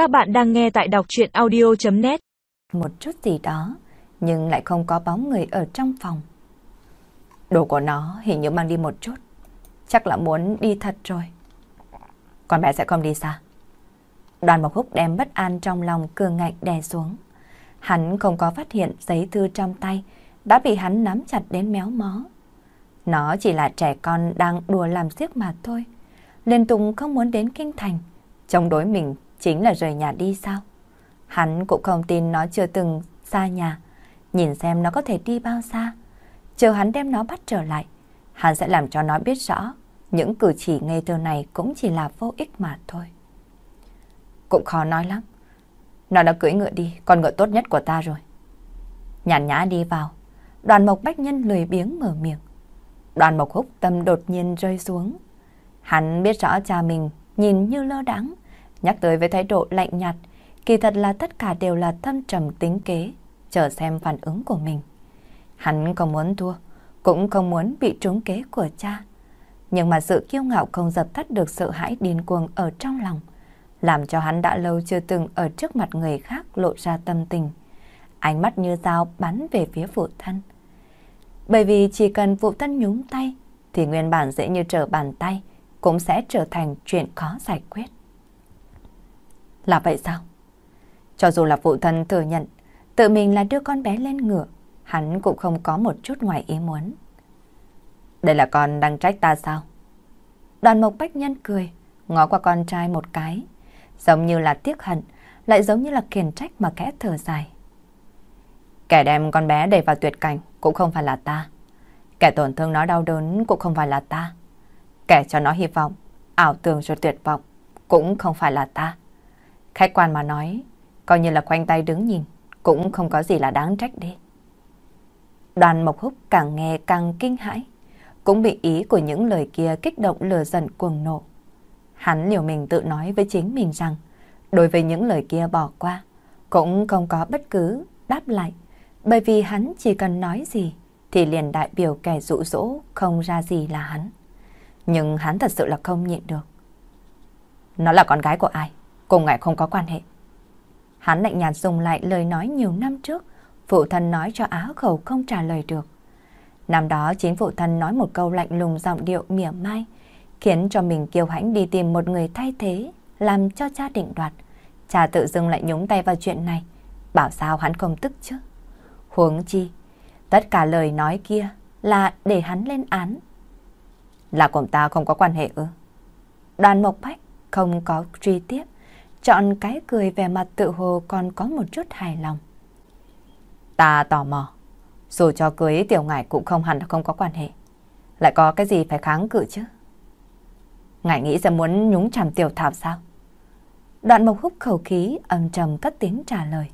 Các bạn đang nghe tại đọc chuyện audio.net Một chút gì đó, nhưng lại không có bóng người ở trong phòng. Đồ của nó hình như mang đi một chút. Chắc là muốn đi thật rồi. Con bé sẽ không đi xa. Đoàn Mộc Húc đem bất an trong lòng cường ngạnh đè xuống. Hắn không có phát hiện giấy thư trong tay đã bị hắn nắm chặt đến méo mó. Nó chỉ là trẻ con đang đùa làm xiếc mà thôi. Liên tục không muốn đến kinh thành. Chống đối mình chính là rời nhà đi sao? Hắn cũng không tin nó chưa từng xa nhà. Nhìn xem nó có thể đi bao xa. Chờ hắn đem nó bắt trở lại. Hắn sẽ làm cho nó biết rõ những cử chỉ ngây thơ này cũng chỉ là vô ích mà thôi. Cũng khó nói lắm. Nó đã cưỡi ngựa đi, con ngựa tốt nhất của ta rồi. Nhàn nhã đi vào, đoàn mộc bách nhân lười biếng mở miệng. Đoàn mộc húc tâm đột nhiên rơi xuống. Hắn biết rõ cha mình nhìn như lơ đắng, nhắc tới với thái độ lạnh nhạt, kỳ thật là tất cả đều là thâm trầm tính kế, chờ xem phản ứng của mình. Hắn không muốn thua, cũng không muốn bị trúng kế của cha. Nhưng mà sự kiêu ngạo không dập tắt được sợ hãi điên cuồng ở trong lòng, làm cho hắn đã lâu chưa từng ở trước mặt người khác lộ ra tâm tình. Ánh mắt như dao bắn về phía phụ thân. Bởi vì chỉ cần phụ thân nhúng tay, thì nguyên bản dễ như trở bàn tay, cũng sẽ trở thành chuyện khó giải quyết. Là vậy sao? Cho dù là phụ thân thừa nhận, tự mình là đưa con bé lên ngựa, hắn cũng không có một chút ngoài ý muốn. Đây là con đang trách ta sao? Đoàn mộc bách nhân cười, ngó qua con trai một cái, giống như là tiếc hận, lại giống như là khiển trách mà kẽ thở dài. Kẻ đem con bé đẩy vào tuyệt cảnh cũng không phải là ta. Kẻ tổn thương nó đau đớn cũng không phải là ta. Kẻ cho nó hy vọng, ảo tưởng rồi tuyệt vọng cũng không phải là ta. Khách quan mà nói, coi như là quanh tay đứng nhìn, cũng không có gì là đáng trách đi. Đoàn Mộc Húc càng nghe càng kinh hãi, cũng bị ý của những lời kia kích động lừa giận cuồng nộ. Hắn liều mình tự nói với chính mình rằng, đối với những lời kia bỏ qua, cũng không có bất cứ đáp lại, bởi vì hắn chỉ cần nói gì thì liền đại biểu kẻ dụ dỗ không ra gì là hắn. Nhưng hắn thật sự là không nhịn được. Nó là con gái của ai? Cùng ngài không có quan hệ. Hắn lạnh nhạt dùng lại lời nói nhiều năm trước, phụ thân nói cho á khẩu không trả lời được. Năm đó chính phụ thân nói một câu lạnh lùng giọng điệu mỉa mai, khiến cho mình kiêu hãnh đi tìm một người thay thế, làm cho cha định đoạt. Cha tự dưng lại nhúng tay vào chuyện này, bảo sao hắn không tức chứ. Huống chi, tất cả lời nói kia là để hắn lên án. Là cùng ta không có quan hệ ư? Đoàn Mộc Bách không có truy tiếp, chọn cái cười về mặt tự hồ còn có một chút hài lòng. Ta tò mò, dù cho cưới tiểu ngải cũng không hẳn là không có quan hệ. Lại có cái gì phải kháng cự chứ? Ngải nghĩ sẽ muốn nhúng chàm tiểu thảo sao? Đoạn mộc hút khẩu khí âm trầm cất tiếng trả lời.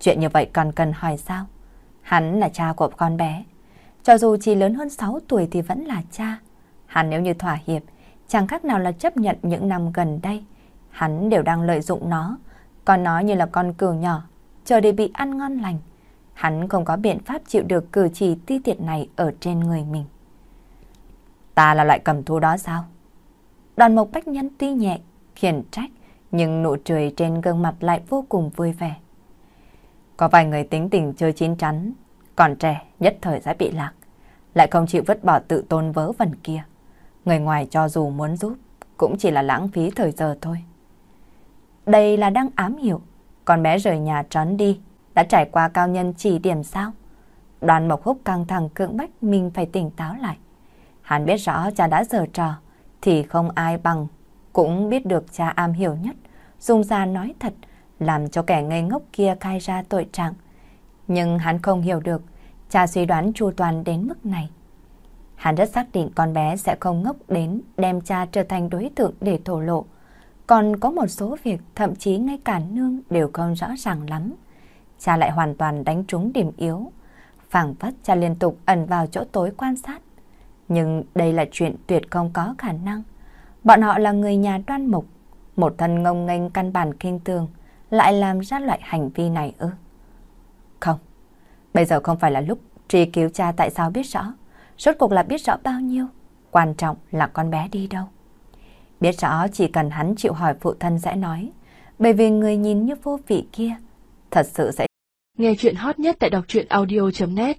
Chuyện như vậy còn cần hỏi sao? Hắn là cha của con bé. Cho dù chỉ lớn hơn 6 tuổi thì vẫn là cha. Hắn nếu như thỏa hiệp, chẳng khác nào là chấp nhận những năm gần đây. Hắn đều đang lợi dụng nó, còn nó như là con cừu nhỏ, chờ để bị ăn ngon lành. Hắn không có biện pháp chịu được cử chỉ ti tiện này ở trên người mình. Ta là loại cầm thú đó sao? Đoàn mộc bách nhân tuy nhẹ, khiển trách, nhưng nụ cười trên gương mặt lại vô cùng vui vẻ. Có vài người tính tình chơi chín chắn, còn trẻ nhất thời sẽ bị lạc, lại không chịu vứt bỏ tự tôn vớ vẩn kia. Người ngoài cho dù muốn giúp, cũng chỉ là lãng phí thời giờ thôi. Đây là đang ám hiểu, con bé rời nhà trốn đi, đã trải qua cao nhân chỉ điểm sao? Đoàn Mộc Húc căng thẳng cưỡng bách mình phải tỉnh táo lại. Hắn biết rõ cha đã giở trò, thì không ai bằng, cũng biết được cha am hiểu nhất, dùng ra nói thật, làm cho kẻ ngây ngốc kia khai ra tội trạng. Nhưng hắn không hiểu được, cha suy đoán chu toàn đến mức này. Hắn rất xác định con bé sẽ không ngốc đến đem cha trở thành đối tượng để thổ lộ. Còn có một số việc thậm chí ngay cả nương đều không rõ ràng lắm. Cha lại hoàn toàn đánh trúng điểm yếu. phảng phất cha liên tục ẩn vào chỗ tối quan sát. Nhưng đây là chuyện tuyệt không có khả năng. Bọn họ là người nhà đoan mục, một thân ngông nghênh căn bản kinh tường, lại làm ra loại hành vi này ư? Không, bây giờ không phải là lúc truy cứu cha tại sao biết rõ. Rốt cuộc là biết rõ bao nhiêu, quan trọng là con bé đi đâu. Biết rõ chỉ cần hắn chịu hỏi phụ thân sẽ nói, bởi vì người nhìn như vô vị kia thật sự sẽ Nghe chuyện hot nhất tại đọc truyện audio.net